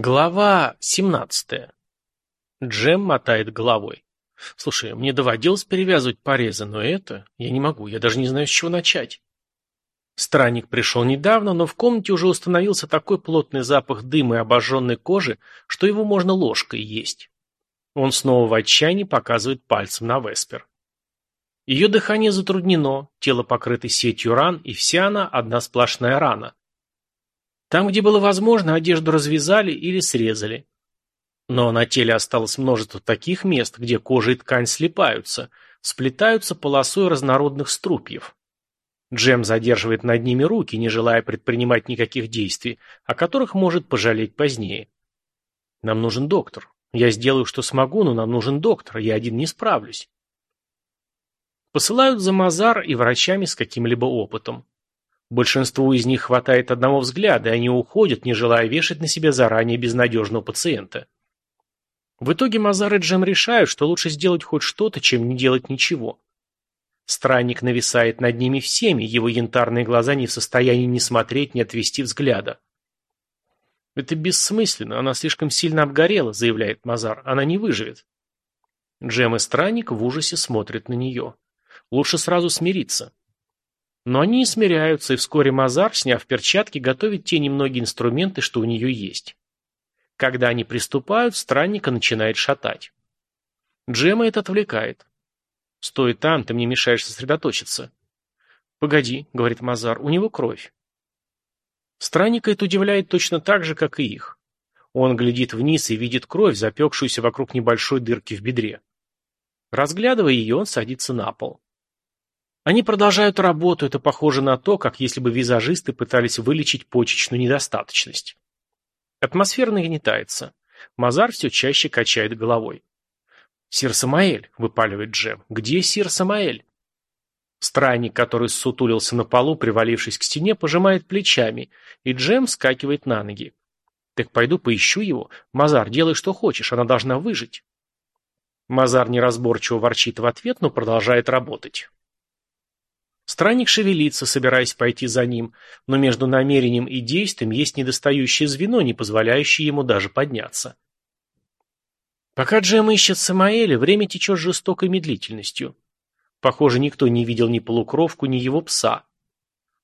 Глава 17. Джем мотает головой. Слушай, мне доводилось перевязывать порезы, но это... Я не могу, я даже не знаю, с чего начать. Странник пришел недавно, но в комнате уже установился такой плотный запах дыма и обожженной кожи, что его можно ложкой есть. Он снова в отчаянии показывает пальцем на Веспер. Ее дыхание затруднено, тело покрыто сетью ран, и вся она одна сплошная рана. Там, где было возможно, одежду развязали или срезали. Но на теле осталось множество таких мест, где кожа и ткань слипаются, сплетаются полосой разнородных струпьев. Джем задерживает над ними руки, не желая предпринимать никаких действий, о которых может пожалеть позднее. Нам нужен доктор. Я сделаю, что смогу, но нам нужен доктор, я один не справлюсь. Посылают за Мазар и врачами с каким-либо опытом. Большинству из них хватает одного взгляда, и они уходят, не желая вешать на себя заранее безнадежного пациента. В итоге Мазар и Джем решают, что лучше сделать хоть что-то, чем не делать ничего. Странник нависает над ними всеми, его янтарные глаза не в состоянии ни смотреть, ни отвести взгляда. «Это бессмысленно, она слишком сильно обгорела», — заявляет Мазар, — «она не выживет». Джем и Странник в ужасе смотрят на нее. Лучше сразу смириться. Но они не смиряются, и вскоре Мазар, сняв перчатки, готовит те немногие инструменты, что у нее есть. Когда они приступают, странника начинает шатать. Джема это отвлекает. «Стой там, ты мне мешаешь сосредоточиться». «Погоди», — говорит Мазар, — «у него кровь». Странника это удивляет точно так же, как и их. Он глядит вниз и видит кровь, запекшуюся вокруг небольшой дырки в бедре. Разглядывая ее, он садится на пол. Они продолжают работу, это похоже на то, как если бы визажисты пытались вылечить почечную недостаточность. Атмосфера нагнетается. Мазар все чаще качает головой. «Сир Самаэль», — выпаливает Джем, — «где сир Самаэль?» Странник, который сутулился на полу, привалившись к стене, пожимает плечами, и Джем скакивает на ноги. «Так пойду поищу его. Мазар, делай, что хочешь, она должна выжить». Мазар неразборчиво ворчит в ответ, но продолжает работать. Странник шевелится, собираясь пойти за ним, но между намерением и действием есть недостающее звено, не позволяющее ему даже подняться. Пока Джем ищет Самаэля, время течет жестокой медлительностью. Похоже, никто не видел ни полукровку, ни его пса.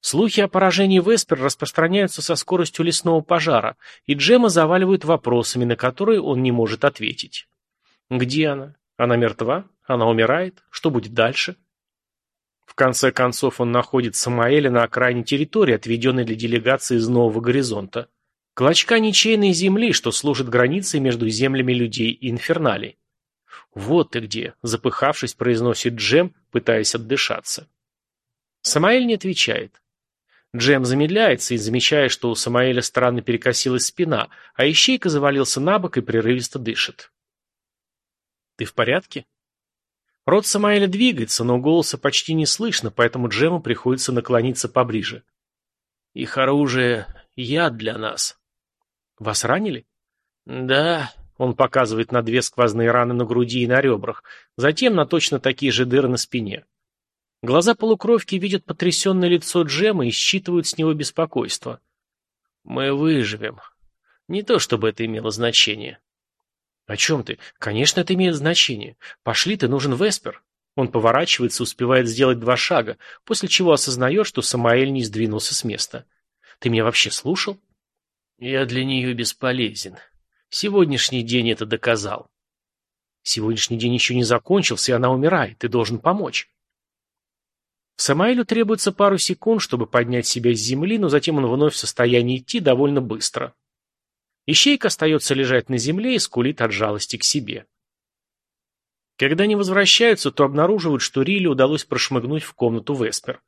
Слухи о поражении Веспер распространяются со скоростью лесного пожара, и Джема заваливают вопросами, на которые он не может ответить. Где она? Она мертва? Она умирает? Что будет дальше? В конце концов он находит Самаэля на окраине территории, отведенной для делегации из Нового Горизонта. Клочка ничейной земли, что служит границей между землями людей и инферналей. «Вот ты где!» – запыхавшись, произносит Джем, пытаясь отдышаться. Самаэль не отвечает. Джем замедляется и, замечая, что у Самаэля странно перекосилась спина, а ищейка завалился на бок и прерывисто дышит. «Ты в порядке?» Рот Самаэля двигается, но голоса почти не слышно, поэтому Джему приходится наклониться поближе. Их оружие — яд для нас. Вас ранили? Да. Он показывает на две сквозные раны на груди и на ребрах, затем на точно такие же дыры на спине. Глаза полукровки видят потрясенное лицо Джема и считывают с него беспокойство. Мы выживем. Не то чтобы это имело значение. «О чем ты? Конечно, это имеет значение. Пошли, ты нужен Веспер». Он поворачивается, успевает сделать два шага, после чего осознает, что Самаэль не сдвинулся с места. «Ты меня вообще слушал?» «Я для нее бесполезен. Сегодняшний день это доказал». «Сегодняшний день еще не закончился, и она умирает. Ты должен помочь». Самаэлю требуется пару секунд, чтобы поднять себя с земли, но затем он вновь в состоянии идти довольно быстро. Ищейка остается лежать на земле и скулит от жалости к себе. Когда они возвращаются, то обнаруживают, что Риле удалось прошмыгнуть в комнату Веспер.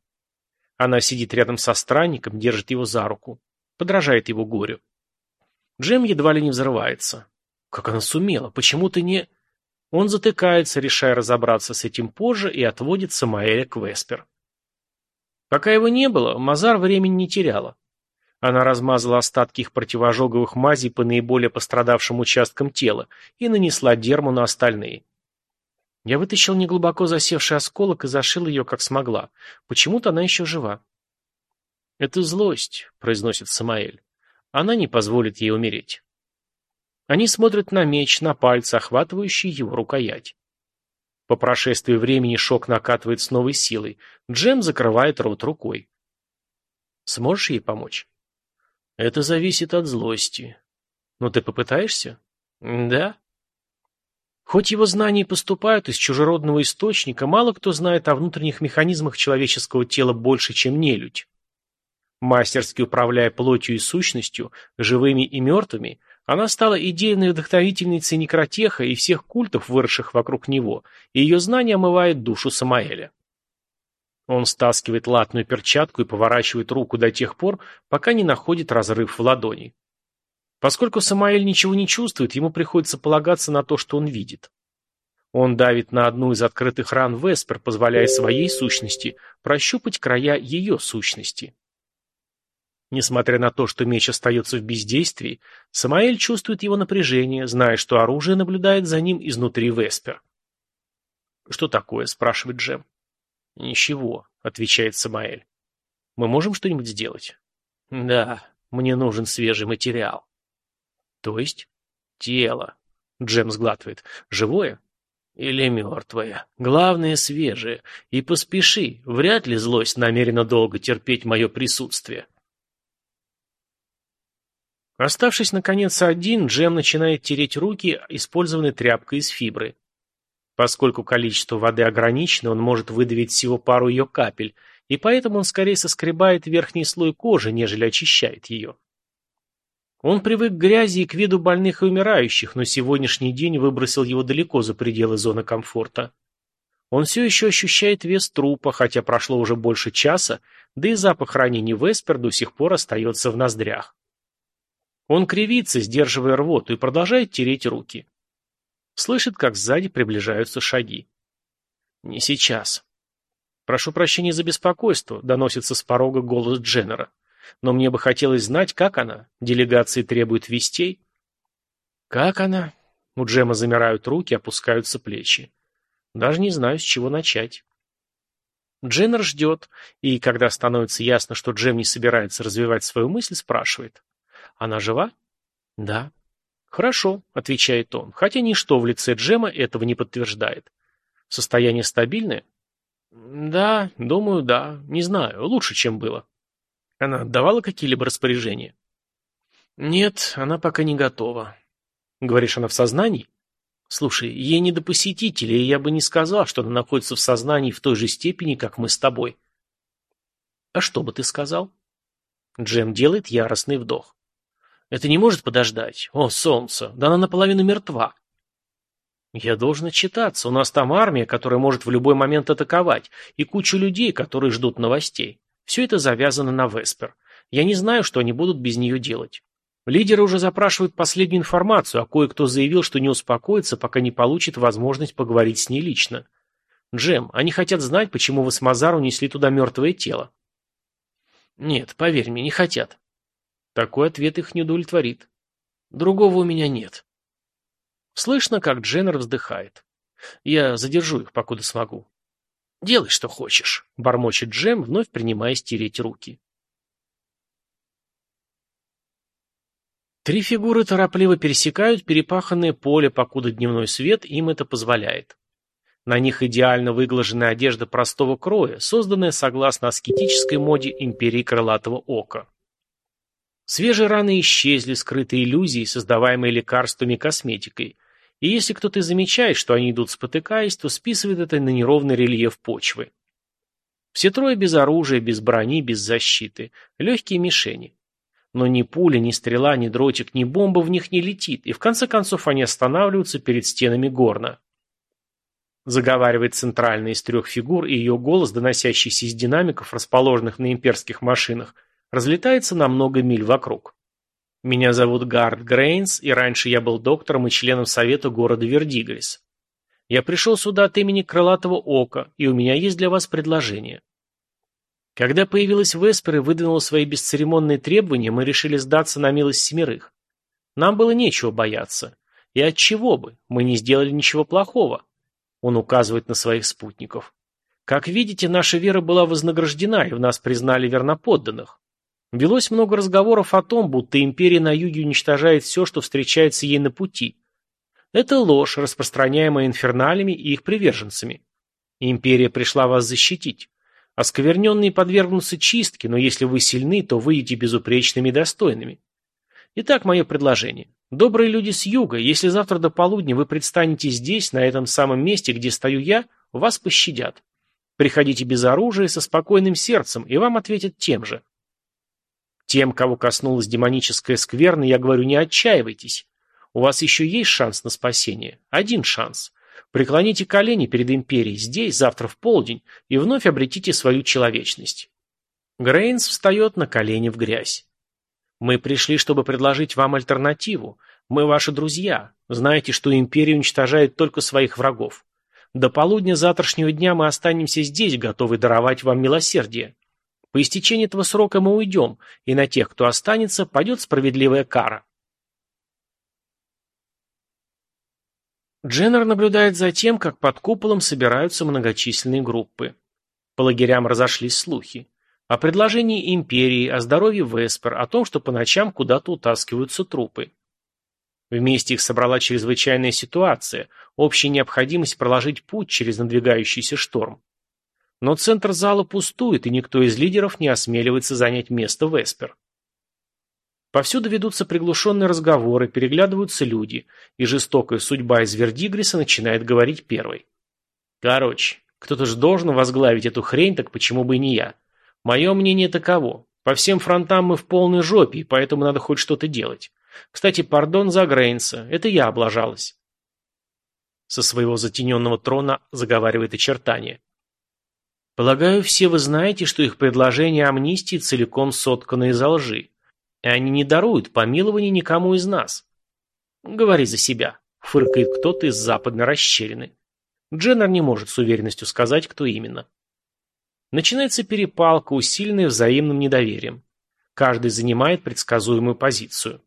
Она сидит рядом со странником, держит его за руку, подражает его горю. Джем едва ли не взрывается. Как она сумела? Почему ты не... Он затыкается, решая разобраться с этим позже, и отводит Самаэля к Веспер. Пока его не было, Мазар времени не теряла. Она размазала остатки их противожоговых мазей по наиболее пострадавшим участкам тела и нанесла дерму на остальные. Я вытащил неглубоко засевший осколок и зашил ее, как смогла. Почему-то она еще жива. «Это злость», — произносит Самаэль. «Она не позволит ей умереть». Они смотрят на меч, на пальцы, охватывающие его рукоять. По прошествии времени шок накатывает с новой силой. Джем закрывает рот рукой. Сможешь ей помочь? Это зависит от злости. Но ты попытаешься? Да. Хоть его знания поступают из чужеродного источника, мало кто знает о внутренних механизмах человеческого тела больше, чем нелюдь. Мастерски управляя плотью и сущностью, живыми и мертвыми, она стала идейной вдохновительницей некротеха и всех культов, выросших вокруг него, и ее знание омывает душу Самаэля. Он стаскивает латную перчатку и поворачивает руку до тех пор, пока не находит разрыв в ладони. Поскольку Самаэль ничего не чувствует, ему приходится полагаться на то, что он видит. Он давит на одну из открытых ран Веспер, позволяя своей сущности прощупать края ее сущности. Несмотря на то, что меч остается в бездействии, Самаэль чувствует его напряжение, зная, что оружие наблюдает за ним изнутри Веспер. «Что такое?» – спрашивает Джем. «Ничего», – отвечает Самаэль. «Мы можем что-нибудь сделать?» «Да, мне нужен свежий материал». То есть? Тело. Джем сглатывает. Живое? Или мертвое? Главное, свежее. И поспеши. Вряд ли злость намерена долго терпеть мое присутствие. Оставшись, наконец, один, Джем начинает тереть руки, использованной тряпкой из фибры. Поскольку количество воды ограничено, он может выдавить всего пару ее капель, и поэтому он скорее соскребает верхний слой кожи, нежели очищает ее. Он привык к грязи и к виду больных и умирающих, но сегодняшний день выбросил его далеко за пределы зоны комфорта. Он все еще ощущает вес трупа, хотя прошло уже больше часа, да и запах ранений Веспер до сих пор остается в ноздрях. Он кривится, сдерживая рвоту, и продолжает тереть руки. Слышит, как сзади приближаются шаги. «Не сейчас». «Прошу прощения за беспокойство», — доносится с порога голос Дженнера. Но мне бы хотелось знать, как она. Делегации требуют вестей. Как она? У Джема замирают руки, опускаются плечи. Даже не знаю, с чего начать. Дженнер ждет, и когда становится ясно, что Джем не собирается развивать свою мысль, спрашивает. «Она жива?» «Да». «Хорошо», — отвечает он, хотя ничто в лице Джема этого не подтверждает. «Состояние стабильное?» «Да, думаю, да. Не знаю. Лучше, чем было». Она отдавала какие-либо распоряжения? Нет, она пока не готова. Говоришь, она в сознании? Слушай, ей не до посетителей, и я бы не сказал, что она находится в сознании в той же степени, как мы с тобой. А что бы ты сказал? Джем делает яростный вдох. Это не может подождать. О, солнце, да она наполовину мертва. Я должен отчитаться. У нас там армия, которая может в любой момент атаковать, и куча людей, которые ждут новостей. Все это завязано на Веспер. Я не знаю, что они будут без нее делать. Лидеры уже запрашивают последнюю информацию, а кое-кто заявил, что не успокоится, пока не получит возможность поговорить с ней лично. Джем, они хотят знать, почему вы с Мазар унесли туда мертвое тело. Нет, поверь мне, не хотят. Такой ответ их не удовлетворит. Другого у меня нет. Слышно, как Дженнер вздыхает. Я задержу их, покуда смогу. «Делай, что хочешь», — бормочет Джем, вновь принимая стереть руки. Три фигуры торопливо пересекают перепаханное поле, покуда дневной свет им это позволяет. На них идеально выглаженная одежда простого кроя, созданная согласно аскетической моде империи крылатого ока. Свежие раны исчезли, скрытые иллюзии, создаваемые лекарствами и косметикой, и если кто-то замечает, что они идут спотыкаясь, то списывает это на неровный рельеф почвы. Все трое без оружия, без брони, без защиты. Легкие мишени. Но ни пуля, ни стрела, ни дротик, ни бомба в них не летит, и в конце концов они останавливаются перед стенами горна. Заговаривает центральная из трех фигур, и ее голос, доносящийся из динамиков, расположенных на имперских машинах, разлетается на много миль вокруг. Меня зовут Гард Грейнс, и раньше я был доктором и членом совета города Вердиглис. Я пришел сюда от имени Крылатого Ока, и у меня есть для вас предложение. Когда появилась Веспер и выдвинула свои бесцеремонные требования, мы решили сдаться на милость семерых. Нам было нечего бояться. И от чего бы? Мы не сделали ничего плохого. Он указывает на своих спутников. Как видите, наша вера была вознаграждена, и в нас признали верноподданных. Велось много разговоров о том, будто империя на юге уничтожает все, что встречается ей на пути. Это ложь, распространяемая инферналями и их приверженцами. Империя пришла вас защитить. Оскверненные подвергнутся чистке, но если вы сильны, то выйдете безупречными и достойными. Итак, мое предложение. Добрые люди с юга, если завтра до полудня вы предстанете здесь, на этом самом месте, где стою я, вас пощадят. Приходите без оружия, со спокойным сердцем, и вам ответят тем же. Тем, кого коснулась демоническая скверна, я говорю, не отчаивайтесь. У вас еще есть шанс на спасение. Один шанс. Преклоните колени перед империей здесь, завтра в полдень, и вновь обретите свою человечность. Грейнс встает на колени в грязь. Мы пришли, чтобы предложить вам альтернативу. Мы ваши друзья. Знаете, что империя уничтожает только своих врагов. До полудня завтрашнего дня мы останемся здесь, готовы даровать вам милосердие. По истечении этого срока мы уйдем, и на тех, кто останется, падет справедливая кара. Дженнер наблюдает за тем, как под куполом собираются многочисленные группы. По лагерям разошлись слухи. О предложении империи, о здоровье Веспер, о том, что по ночам куда-то утаскиваются трупы. Вместе их собрала чрезвычайная ситуация, общая необходимость проложить путь через надвигающийся шторм. Но центр зала пустует, и никто из лидеров не осмеливается занять место Веспер. Повсюду ведутся приглушенные разговоры, переглядываются люди, и жестокая судьба из Вердигриса начинает говорить первой. Короче, кто-то же должен возглавить эту хрень, так почему бы и не я? Мое мнение таково. По всем фронтам мы в полной жопе, и поэтому надо хоть что-то делать. Кстати, пардон за Грейнса, это я облажалась. Со своего затененного трона заговаривает очертание. Полагаю, все вы знаете, что их предложение амнистии целиком соткано из лжи. И они не даруют помилования никому из нас. Говори за себя, фыркает кто-то из западной расщелины. Дженнер не может с уверенностью сказать, кто именно. Начинается перепалка, усиленная взаимным недоверием. Каждый занимает предсказуемую позицию.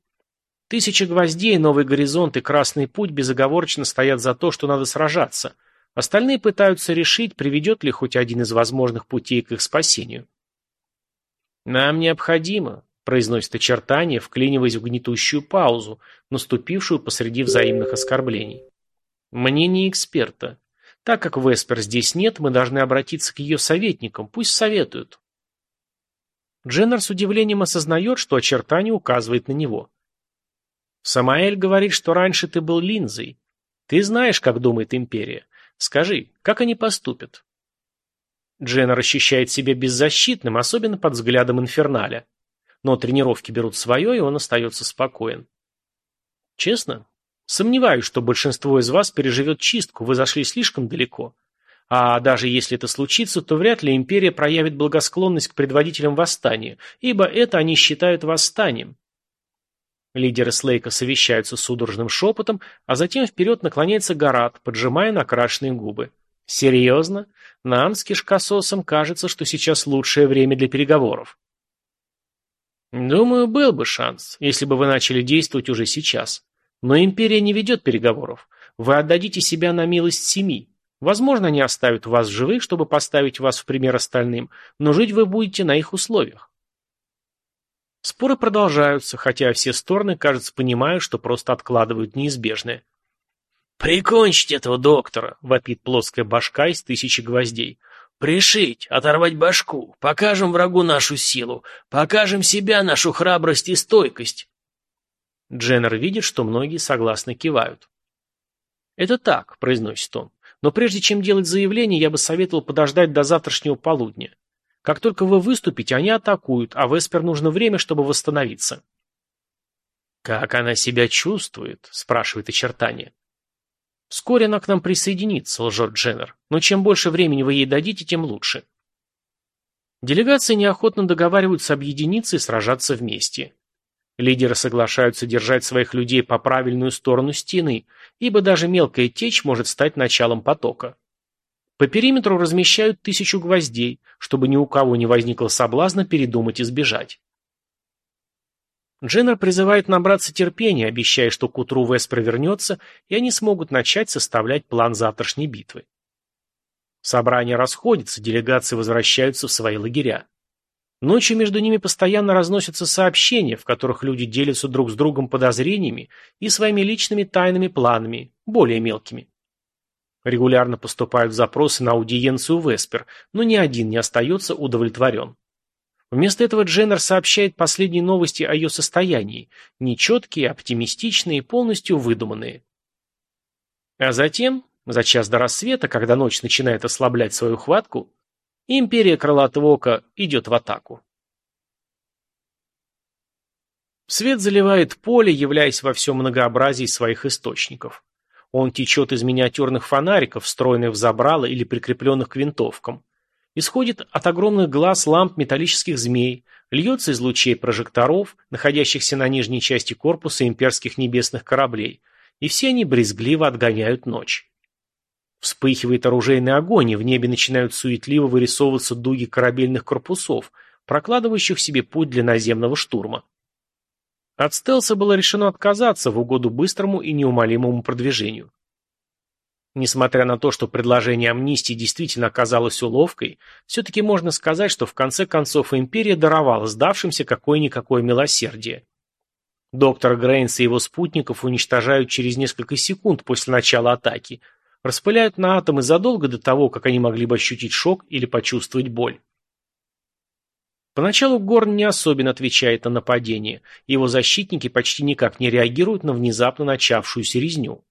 Тысяча гвоздей, новый горизонт и красный путь безоговорочно стоят за то, что надо сражаться – Остальные пытаются решить, приведет ли хоть один из возможных путей к их спасению. «Нам необходимо», — произносит очертание, вклиниваясь в гнетущую паузу, наступившую посреди взаимных оскорблений. «Мнение эксперта. Так как Веспер здесь нет, мы должны обратиться к ее советникам, пусть советуют». Дженнер с удивлением осознает, что очертание указывает на него. «Самаэль говорит, что раньше ты был линзой. Ты знаешь, как думает империя. Скажи, как они поступят? Дженнер ощущает себя беззащитным, особенно под взглядом Инферналя. Но тренировки берут свое, и он остается спокоен. Честно? Сомневаюсь, что большинство из вас переживет чистку, вы зашли слишком далеко. А даже если это случится, то вряд ли империя проявит благосклонность к предводителям восстания, ибо это они считают восстанием. Лидеры Слейка совещаются судорожным шепотом, а затем вперед наклоняется Гарат, поджимая накрашенные губы. «Серьезно? Нам с кишкососом кажется, что сейчас лучшее время для переговоров». «Думаю, был бы шанс, если бы вы начали действовать уже сейчас. Но империя не ведет переговоров. Вы отдадите себя на милость семьи. Возможно, они оставят вас живых, чтобы поставить вас в пример остальным, но жить вы будете на их условиях. Споры продолжаются, хотя все стороны, кажется, понимают, что просто откладывают неизбежное. «Прикончить этого доктора!» — вопит плоская башка из тысячи гвоздей. «Пришить, оторвать башку, покажем врагу нашу силу, покажем себя, нашу храбрость и стойкость!» Дженнер видит, что многие согласно кивают. «Это так», — произносит он, — «но прежде чем делать заявление, я бы советовал подождать до завтрашнего полудня. Как только вы выступите, они атакуют, а Веспер нужно время, чтобы восстановиться. «Как она себя чувствует?» – спрашивает очертание. «Вскоре она к нам присоединится», – лжет Дженнер. «Но чем больше времени вы ей дадите, тем лучше». Делегации неохотно договариваются объединиться и сражаться вместе. Лидеры соглашаются держать своих людей по правильную сторону стены, ибо даже мелкая течь может стать началом потока. По периметру размещают тысячу гвоздей, чтобы ни у кого не возникло соблазна передумать и сбежать. Дженнер призывает набраться терпения, обещая, что к утру Вес провернется, и они смогут начать составлять план завтрашней битвы. Собрание расходится, делегации возвращаются в свои лагеря. Ночью между ними постоянно разносятся сообщения, в которых люди делятся друг с другом подозрениями и своими личными тайными планами, более мелкими. Регулярно поступают запросы на аудиенцию Веспер, но ни один не остается удовлетворен. Вместо этого Дженнер сообщает последние новости о ее состоянии, нечеткие, оптимистичные, полностью выдуманные. А затем, за час до рассвета, когда ночь начинает ослаблять свою хватку, империя Крылатого Ока идет в атаку. Свет заливает поле, являясь во всем многообразии своих источников. Он течет из миниатюрных фонариков, встроенных в забрало или прикрепленных к винтовкам. Исходит от огромных глаз ламп металлических змей, льется из лучей прожекторов, находящихся на нижней части корпуса имперских небесных кораблей, и все они брезгливо отгоняют ночь. Вспыхивает оружейный огонь, и в небе начинают суетливо вырисовываться дуги корабельных корпусов, прокладывающих себе путь для наземного штурма. От стелса было решено отказаться в угоду быстрому и неумолимому продвижению. Несмотря на то, что предложение амнистии действительно оказалось уловкой, все-таки можно сказать, что в конце концов империя даровала сдавшимся какое-никакое милосердие. Доктор Грейнс и его спутников уничтожают через несколько секунд после начала атаки, распыляют на атомы задолго до того, как они могли бы ощутить шок или почувствовать боль. Поначалу Горн не особенно отвечает на нападение, его защитники почти никак не реагируют на внезапно начавшуюся резню.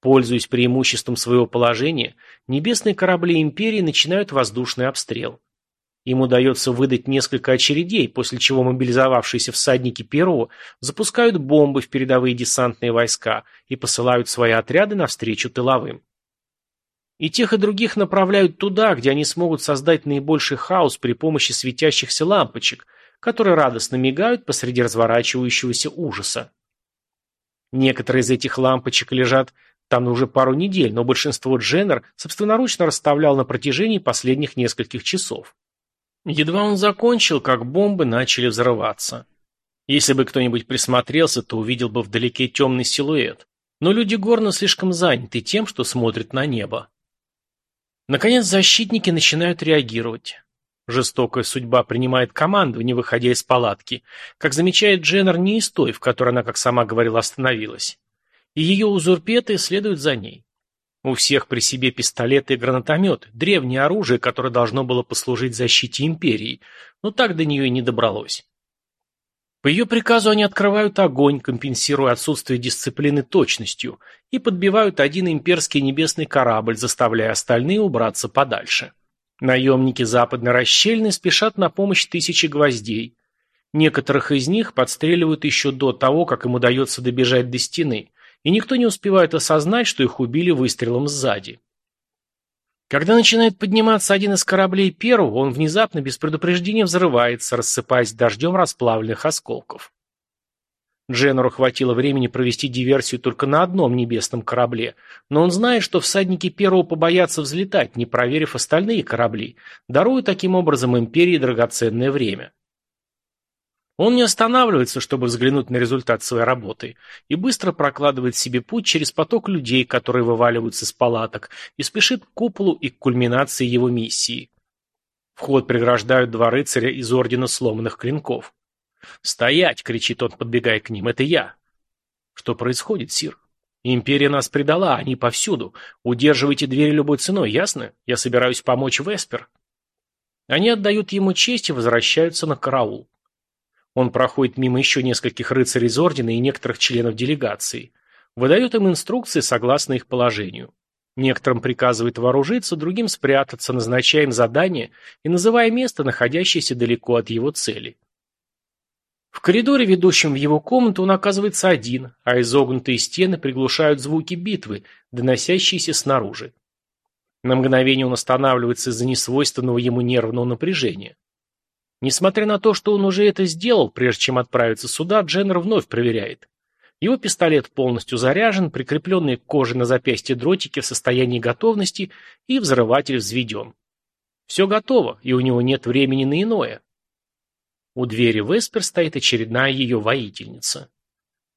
Пользуясь преимуществом своего положения, небесные корабли Империи начинают воздушный обстрел. Им удается выдать несколько очередей, после чего мобилизовавшиеся всадники первого запускают бомбы в передовые десантные войска и посылают свои отряды навстречу тыловым. И тех, и других направляют туда, где они смогут создать наибольший хаос при помощи светящихся лампочек, которые радостно мигают посреди разворачивающегося ужаса. Некоторые из этих лампочек лежат там уже пару недель, но большинство Дженнер собственноручно расставлял на протяжении последних нескольких часов. Едва он закончил, как бомбы начали взрываться. Если бы кто-нибудь присмотрелся, то увидел бы вдалеке темный силуэт. Но люди Горна слишком заняты тем, что смотрят на небо. Наконец защитники начинают реагировать. Жестокая судьба принимает командование, выходя из палатки. Как замечает Дженнер, не из той, в которой она, как сама говорила, остановилась. И ее узурпеты следуют за ней. У всех при себе пистолеты и гранатометы, древнее оружие, которое должно было послужить защите империи, но так до нее и не добралось. По ее приказу они открывают огонь, компенсируя отсутствие дисциплины точностью, и подбивают один имперский небесный корабль, заставляя остальные убраться подальше. Наемники западной расщельны спешат на помощь тысячи гвоздей. Некоторых из них подстреливают еще до того, как им удается добежать до стены, и никто не успевает осознать, что их убили выстрелом сзади. Когда начинает подниматься один из кораблей первого, он внезапно без предупреждения взрывается, рассыпаясь дождем расплавленных осколков. Дженнеру хватило времени провести диверсию только на одном небесном корабле, но он знает, что всадники первого побоятся взлетать, не проверив остальные корабли, даруя таким образом империи драгоценное время. Он не останавливается, чтобы взглянуть на результат своей работы, и быстро прокладывает себе путь через поток людей, которые вываливаются из палаток, и спешит к куполу и к кульминации его миссии. Вход преграждают два рыцаря из Ордена Сломанных Клинков. «Стоять!» — кричит он, подбегая к ним. «Это я!» «Что происходит, Сир?» «Империя нас предала, они повсюду. Удерживайте двери любой ценой, ясно? Я собираюсь помочь Веспер». Они отдают ему честь и возвращаются на караул. Он проходит мимо еще нескольких рыцарей из ордена и некоторых членов делегации. Выдает им инструкции согласно их положению. Некоторым приказывает вооружиться, другим спрятаться, назначая им задание и называя место, находящееся далеко от его цели. В коридоре, ведущем в его комнату, он оказывается один, а изогнутые стены приглушают звуки битвы, доносящиеся снаружи. На мгновение он останавливается из-за несвойственного ему нервного напряжения. Несмотря на то, что он уже это сделал, прежде чем отправиться сюда, Дженнер вновь проверяет. Его пистолет полностью заряжен, прикрепленные к коже на запястье дротики в состоянии готовности и взрыватель взведен. Все готово, и у него нет времени на иное. У двери Веспер стоит очередная ее воительница.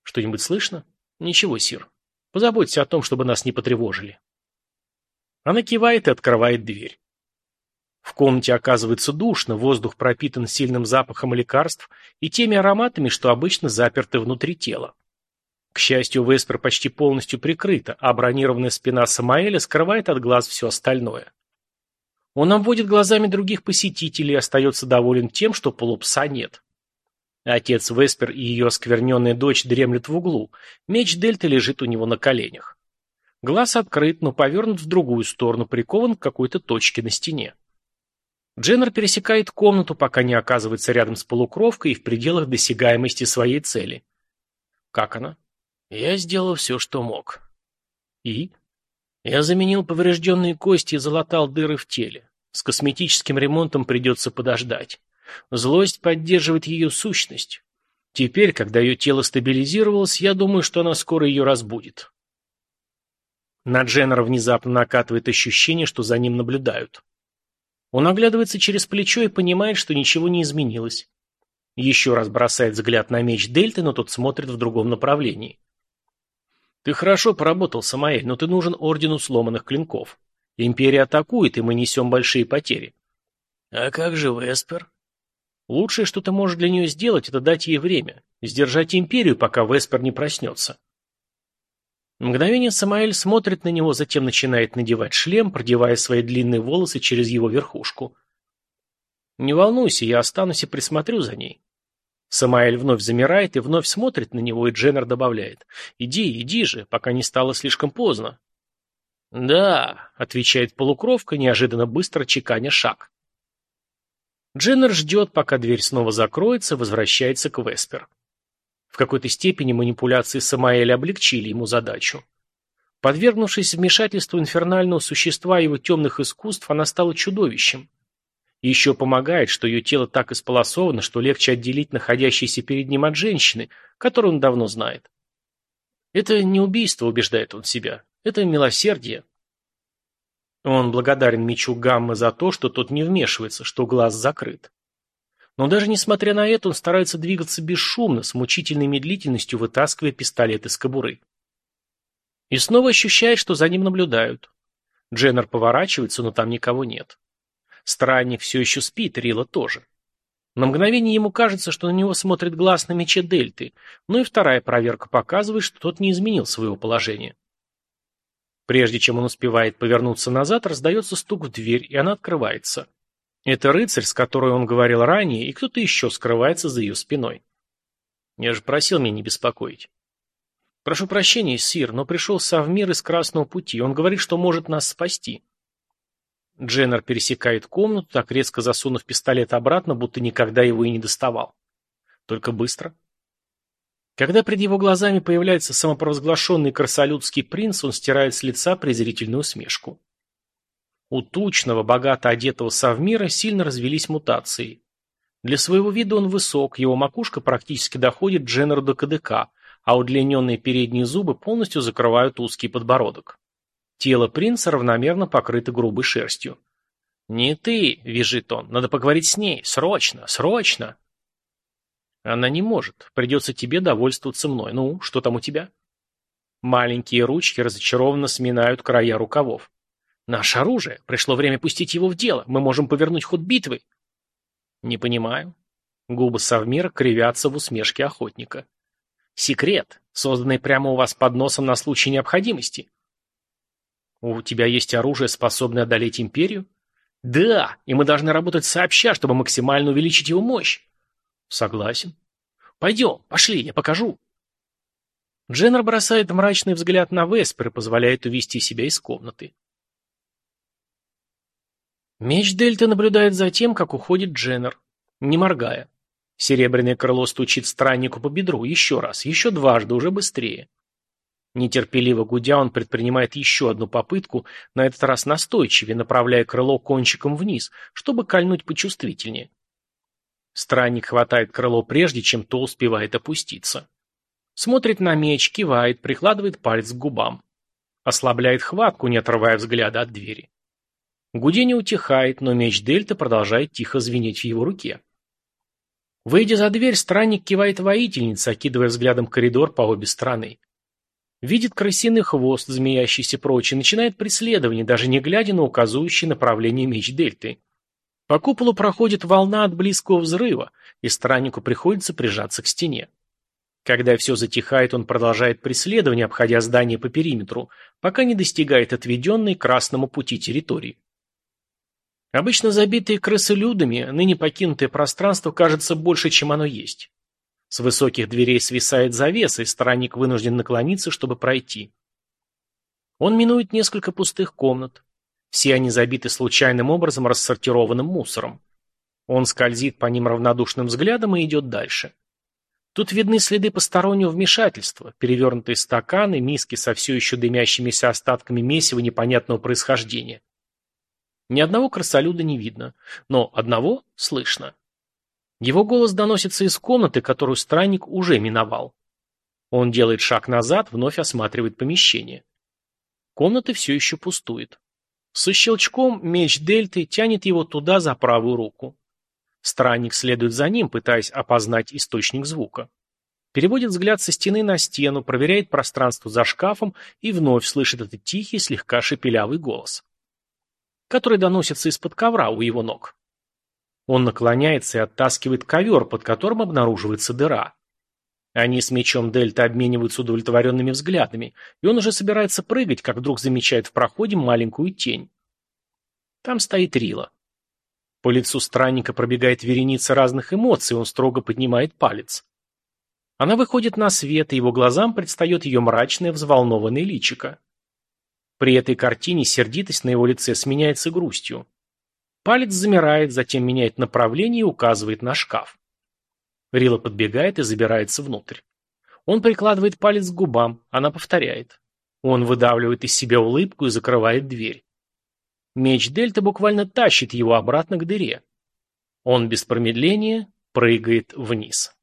Что-нибудь слышно? Ничего, Сир. Позаботься о том, чтобы нас не потревожили. Она кивает и открывает дверь. В комнате оказывается душно, воздух пропитан сильным запахом лекарств и теми ароматами, что обычно заперты внутри тела. К счастью, Веспер почти полностью прикрыта, а бронированная спина Самаэля скрывает от глаз все остальное. Он обводит глазами других посетителей и остается доволен тем, что полупса нет. Отец Веспер и ее оскверненная дочь дремлют в углу. Меч Дельты лежит у него на коленях. Глаз открыт, но повернут в другую сторону, прикован к какой-то точке на стене. Дженнер пересекает комнату, пока не оказывается рядом с полукровкой и в пределах досягаемости своей цели. Как она? Я сделал все, что мог. И? Я заменил поврежденные кости и залатал дыры в теле. С косметическим ремонтом придется подождать. Злость поддерживает ее сущность. Теперь, когда ее тело стабилизировалось, я думаю, что она скоро ее разбудит. На Дженнера внезапно накатывает ощущение, что за ним наблюдают. Он оглядывается через плечо и понимает, что ничего не изменилось. Еще раз бросает взгляд на меч Дельты, но тот смотрит в другом направлении. Ты хорошо поработал, Самаэль, но ты нужен Ордену Сломанных Клинков. Империя атакует, и мы несем большие потери. А как же Веспер? Лучшее, что ты можешь для нее сделать, это дать ей время. Сдержать Империю, пока Веспер не проснется. Мгновение Самаэль смотрит на него, затем начинает надевать шлем, продевая свои длинные волосы через его верхушку. «Не волнуйся, я останусь и присмотрю за ней. Самаэль вновь замирает и вновь смотрит на него, и Дженнер добавляет. «Иди, иди же, пока не стало слишком поздно». «Да», — отвечает полукровка, неожиданно быстро чеканя шаг. Дженнер ждет, пока дверь снова закроется, возвращается к Веспер. В какой-то степени манипуляции Самаэля облегчили ему задачу. Подвергнувшись вмешательству инфернального существа его темных искусств, она стала чудовищем. Еще помогает, что ее тело так исполосовано, что легче отделить находящийся перед ним от женщины, которую он давно знает. Это не убийство, убеждает он себя. Это милосердие. Он благодарен мечу Гаммы за то, что тот не вмешивается, что глаз закрыт. Но даже несмотря на это, он старается двигаться бесшумно, с мучительной медлительностью вытаскивая пистолет из кобуры. И снова ощущает, что за ним наблюдают. Дженнер поворачивается, но там никого нет. Странник все еще спит, Рила тоже. На мгновение ему кажется, что на него смотрит глаз на мече Дельты, но и вторая проверка показывает, что тот не изменил своего положения. Прежде чем он успевает повернуться назад, раздается стук в дверь, и она открывается. Это рыцарь, с которой он говорил ранее, и кто-то еще скрывается за ее спиной. Я же просил меня не беспокоить. Прошу прощения, Сир, но пришел Савмир из Красного Пути. Он говорит, что может нас спасти. Дженнер пересекает комнату, так резко засунув пистолет обратно, будто никогда его и не доставал. Только быстро. Когда пред его глазами появляется самопровозглашенный красолюдский принц, он стирает с лица презрительную усмешку. У тучного, богато одетого совмира сильно развелись мутации. Для своего вида он высок, его макушка практически доходит Дженнеру до КДК, а удлиненные передние зубы полностью закрывают узкий подбородок. Тело принца равномерно покрыто грубой шерстью. «Не ты!» — визжит он. «Надо поговорить с ней. Срочно! Срочно!» «Она не может. Придется тебе довольствоваться мной. Ну, что там у тебя?» Маленькие ручки разочарованно сминают края рукавов. «Наше оружие. Пришло время пустить его в дело. Мы можем повернуть ход битвы». «Не понимаю». Губы Совмира кривятся в усмешке охотника. «Секрет, созданный прямо у вас под носом на случай необходимости. У тебя есть оружие, способное одолеть империю? Да, и мы должны работать сообща, чтобы максимально увеличить его мощь. Согласен. Пойдем, пошли, я покажу. Дженнер бросает мрачный взгляд на Веспер и позволяет увести себя из комнаты. Меч Дельты наблюдает за тем, как уходит Дженнер, не моргая. Серебряное крыло стучит страннику по бедру еще раз, еще дважды, уже быстрее. Нетерпеливо гудя, он предпринимает еще одну попытку, на этот раз настойчивее, направляя крыло кончиком вниз, чтобы кольнуть почувствительнее. Странник хватает крыло прежде, чем то успевает опуститься. Смотрит на меч, кивает, прикладывает палец к губам. Ослабляет хватку, не отрывая взгляда от двери. Гудение утихает, но меч Дельта продолжает тихо звенеть в его руке. Выйдя за дверь, странник кивает воительнице, окидывая взглядом коридор по обе стороны. Видит крысиный хвост, змеящийся прочь, и начинает преследование, даже не глядя на указывающий направление меч Дельты. По куполу проходит волна от близкого взрыва, и страннику приходится прижаться к стене. Когда все затихает, он продолжает преследование, обходя здание по периметру, пока не достигает отведенной красному пути территории. Обычно забитые крысолюдами, ныне покинутое пространство кажется больше, чем оно есть. С высоких дверей свисает завеса, и странник вынужден наклониться, чтобы пройти. Он минует несколько пустых комнат. Все они забиты случайным образом рассортированным мусором. Он скользит по ним равнодушным взглядом и идет дальше. Тут видны следы постороннего вмешательства, перевернутые стаканы, миски со все еще дымящимися остатками месива непонятного происхождения. Ни одного красолюда не видно, но одного слышно. Его голос доносится из комнаты, которую странник уже миновал. Он делает шаг назад, вновь осматривает помещение. Комната все еще пустует. Со щелчком меч Дельты тянет его туда за правую руку. Странник следует за ним, пытаясь опознать источник звука. Переводит взгляд со стены на стену, проверяет пространство за шкафом и вновь слышит этот тихий, слегка шепелявый голос, который доносится из-под ковра у его ног. Он наклоняется и оттаскивает ковер, под которым обнаруживается дыра. Они с мечом Дельта обмениваются удовлетворенными взглядами, и он уже собирается прыгать, как вдруг замечает в проходе маленькую тень. Там стоит Рила. По лицу странника пробегает вереница разных эмоций, он строго поднимает палец. Она выходит на свет, и его глазам предстает ее мрачное, взволнованное личико. При этой картине сердитость на его лице сменяется грустью. Палец замирает, затем меняет направление и указывает на шкаф. Рила подбегает и забирается внутрь. Он прикладывает палец к губам, она повторяет. Он выдавливает из себя улыбку и закрывает дверь. Меч Дельта буквально тащит его обратно к дыре. Он без промедления прыгает вниз.